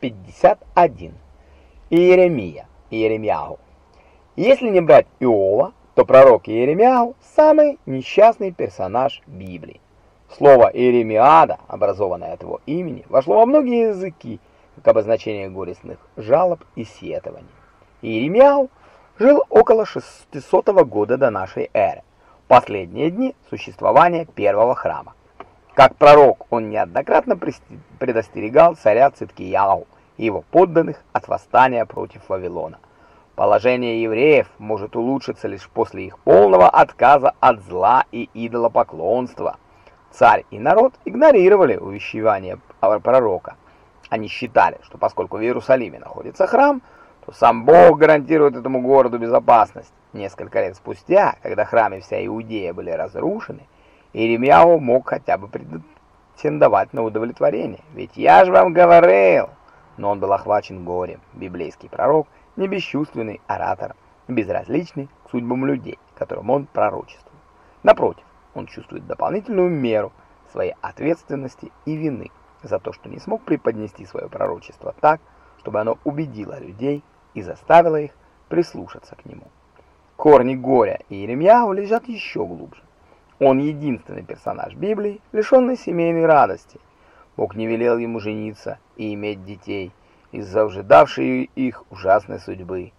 51. Иеремия, Иеремиягу. Если не брать Иова, то пророк Иеремиягу – самый несчастный персонаж Библии. Слово Иеремиада, образованное от его имени, вошло во многие языки, как обозначение горестных жалоб и сетований. Иеремиягу жил около 600 года до нашей эры, последние дни существования первого храма. Как пророк он неоднократно предостерегал царя Циткиягу и его подданных от восстания против Вавилона. Положение евреев может улучшиться лишь после их полного отказа от зла и идолопоклонства. Царь и народ игнорировали увещевания пророка. Они считали, что поскольку в Иерусалиме находится храм, то сам Бог гарантирует этому городу безопасность. Несколько лет спустя, когда храм и вся Иудея были разрушены, Иеремьяу мог хотя бы претендовать на удовлетворение. Ведь я же вам говорил! Но он был охвачен горем. Библейский пророк, не бесчувственный оратор, безразличный к судьбам людей, которым он пророчествует. Напротив, он чувствует дополнительную меру своей ответственности и вины за то, что не смог преподнести свое пророчество так, чтобы оно убедило людей и заставило их прислушаться к нему. Корни горя и Иеремьяу лежат еще глубже. Он единственный персонаж Библии, лишенный семейной радости. Бог не велел ему жениться и иметь детей из-за ожидавшей их ужасной судьбы.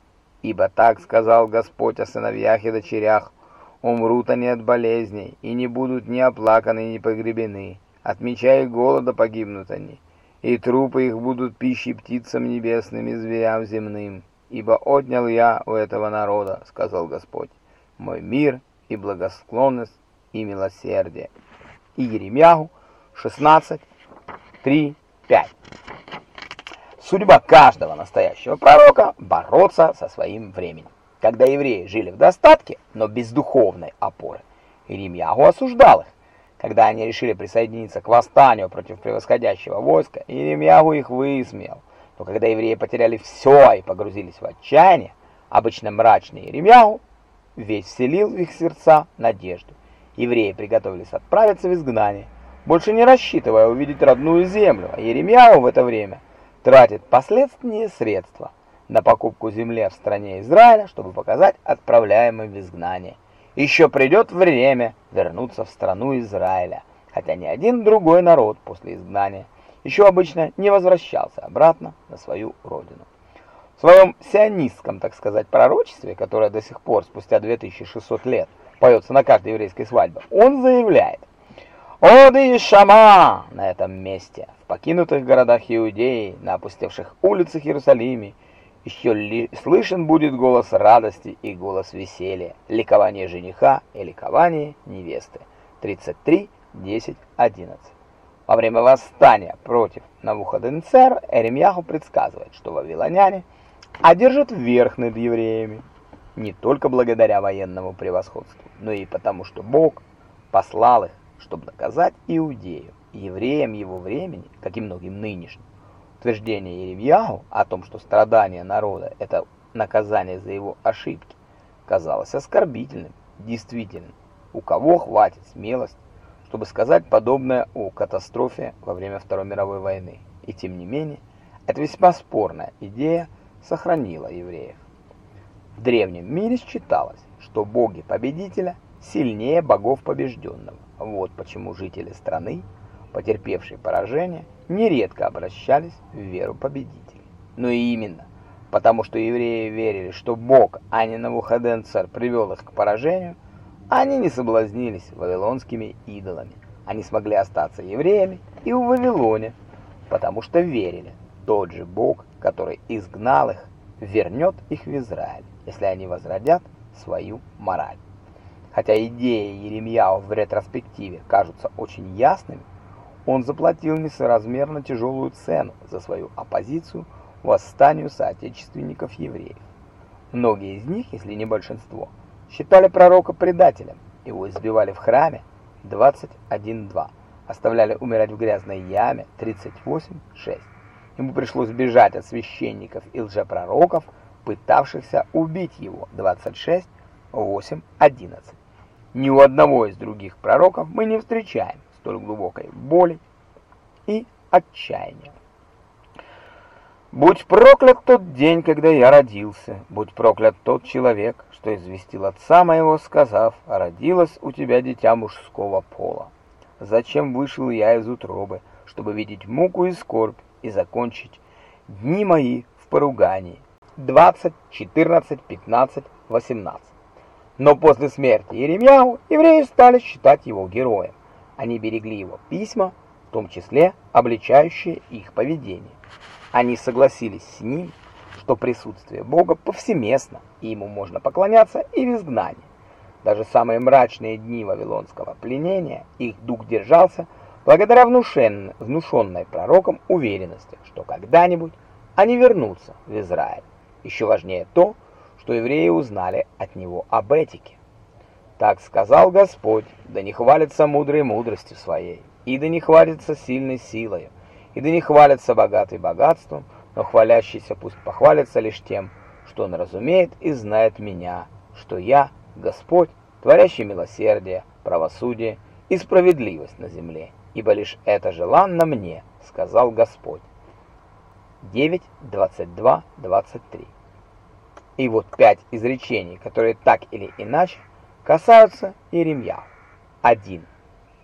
Ибо так сказал Господь о сыновьях и дочерях, умрут они от болезней, и не будут ни оплаканы, ни погребены. Отмечая голода погибнут они, и трупы их будут пищей птицам небесным и зверям земным. Ибо отнял я у этого народа, сказал Господь, мой мир и благосклонность и милосердие. И Еремьягу 16, 3, 5. Судьба каждого настоящего пророка – бороться со своим временем. Когда евреи жили в достатке, но без духовной опоры, Иеремьягу осуждал их. Когда они решили присоединиться к восстанию против превосходящего войска, Иеремьягу их высмеял. Но когда евреи потеряли все и погрузились в отчаяние, обычно мрачный Иеремьягу весь вселил в их сердца надежду. Евреи приготовились отправиться в изгнание, больше не рассчитывая увидеть родную землю, а Еремьяу в это время тратит последние средства на покупку земли в стране Израиля, чтобы показать отправляемым в изгнание. Еще придет время вернуться в страну Израиля, хотя ни один другой народ после изгнания еще обычно не возвращался обратно на свою родину. В своем сионистском, так сказать, пророчестве, которое до сих пор, спустя 2600 лет, поется на каждой еврейской свадьбе, он заявляет, «Оды Шама!» на этом месте, в покинутых городах Иудеи, на опустевших улицах Иерусалима, еще ли слышен будет голос радости и голос веселья, ликование жениха и ликование невесты. 33, 10, 11. Во время восстания против Навуходоносора Эремьяху предсказывает, что вавилоняне одержат верх над евреями не только благодаря военному превосходству, но и потому, что Бог послал их, чтобы наказать Иудею, евреям его времени, как и многим нынешним. Утверждение Еремьяу о том, что страдания народа – это наказание за его ошибки, казалось оскорбительным. Действительно, у кого хватит смелости, чтобы сказать подобное о катастрофе во время Второй мировой войны? И тем не менее, эта весьма спорная идея сохранила евреев. В древнем мире считалось, что боги победителя сильнее богов побежденного. Вот почему жители страны, потерпевшие поражение, нередко обращались в веру победителей. Но именно потому, что евреи верили, что бог, а не Навуходоносор привел их к поражению, они не соблазнились вавилонскими идолами. Они смогли остаться евреями и в Вавилоне, потому что верили, тот же бог, который изгнал их, вернет их в Израиль если они возродят свою мораль. Хотя идеи Еремьяу в ретроспективе кажутся очень ясными, он заплатил несоразмерно тяжелую цену за свою оппозицию восстанию соотечественников евреев. Многие из них, если не большинство, считали пророка предателем, его избивали в храме 21.2, оставляли умирать в грязной яме 38.6. Ему пришлось бежать от священников и лжепророков, пытавшихся убить его 26, 8, 11. Ни у одного из других пророков мы не встречаем столь глубокой боли и отчаяния. Будь проклят тот день, когда я родился, будь проклят тот человек, что известил отца моего, сказав, родилось у тебя дитя мужского пола. Зачем вышел я из утробы, чтобы видеть муку и скорбь и закончить дни мои в поругании? 20, 14, 15, 18. Но после смерти Иеремьяу евреи стали считать его героем. Они берегли его письма, в том числе обличающие их поведение. Они согласились с ним, что присутствие Бога повсеместно, и ему можно поклоняться и в изгнании. Даже самые мрачные дни вавилонского пленения их дух держался благодаря внушенной, внушенной пророком уверенности, что когда-нибудь они вернутся в Израиль. Еще важнее то, что евреи узнали от него об этике. Так сказал Господь, да не хвалится мудрой мудростью своей, и да не хвалится сильной силой, и да не хвалится богатый богатством, но хвалящийся пусть похвалится лишь тем, что он разумеет и знает меня, что я, Господь, творящий милосердие, правосудие и справедливость на земле, ибо лишь это желанно мне, сказал Господь. 9, 22, 23 и вот пять изречений, которые так или иначе касаются Иеремья. 1.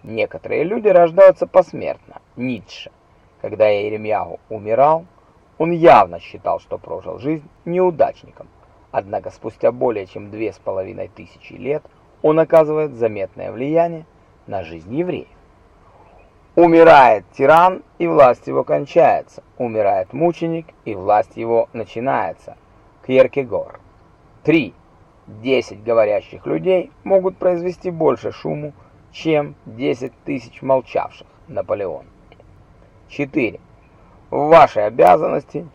Некоторые люди рождаются посмертно. Ницше. Когда Иеремьяу умирал, он явно считал, что прожил жизнь неудачником. Однако спустя более чем две с половиной тысячи лет он оказывает заметное влияние на жизнь евреев. Умирает тиран, и власть его кончается. Умирает мученик, и власть его начинается. Кьеркегор. 3. 10 говорящих людей могут произвести больше шуму, чем 10 тысяч молчавших. Наполеон. 4. В ваши обязанности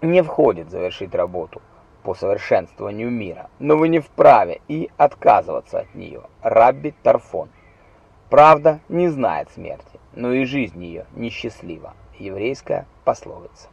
не входит завершить работу по совершенствованию мира, но вы не вправе и отказываться от нее. Рабби Тарфон. Правда не знает смерти, но и жизнь ее несчастлива. Еврейская пословица.